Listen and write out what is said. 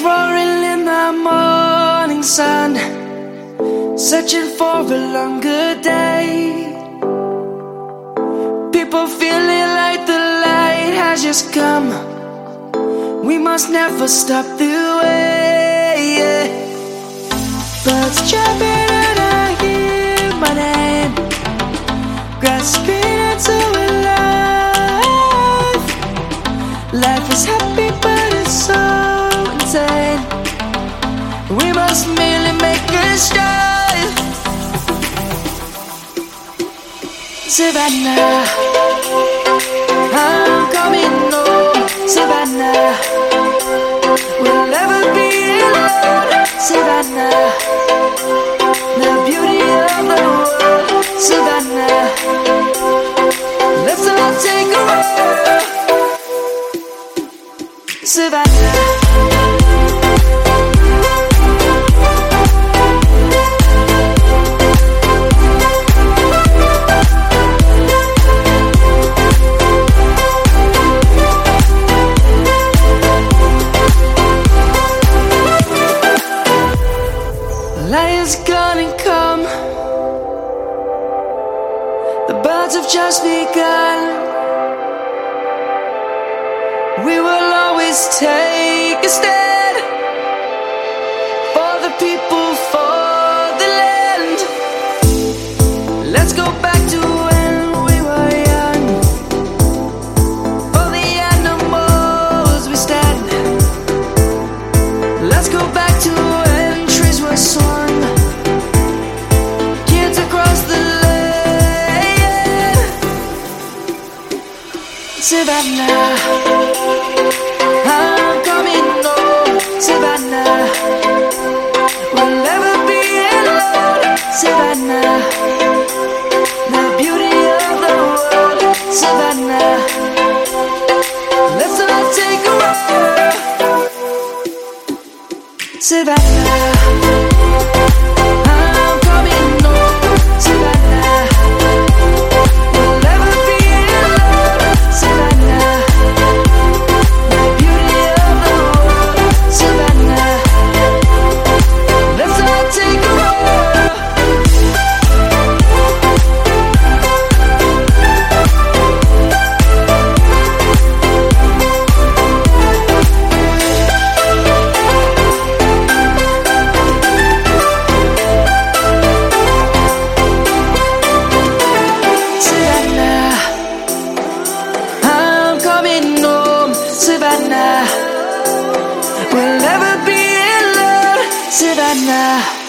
roaring in the morning sun, searching for a longer day. People feeling like the light has just come. We must never stop the way. Birds chirping We must merely make a start. Savannah, I'm coming home. Savannah, we'll never be alone. Savannah, the beauty of the world. Savannah, let's all take a walk. Savannah. Lion's gonna come. The birds have just begun. We will always take a stand for the people, for the land. Let's go back to Savannah, I'm coming home. Oh, Savannah, we'll never be alone. Savannah, the beauty of the world. Savannah, let's all take a walk. Savannah, Be alone. Savannah.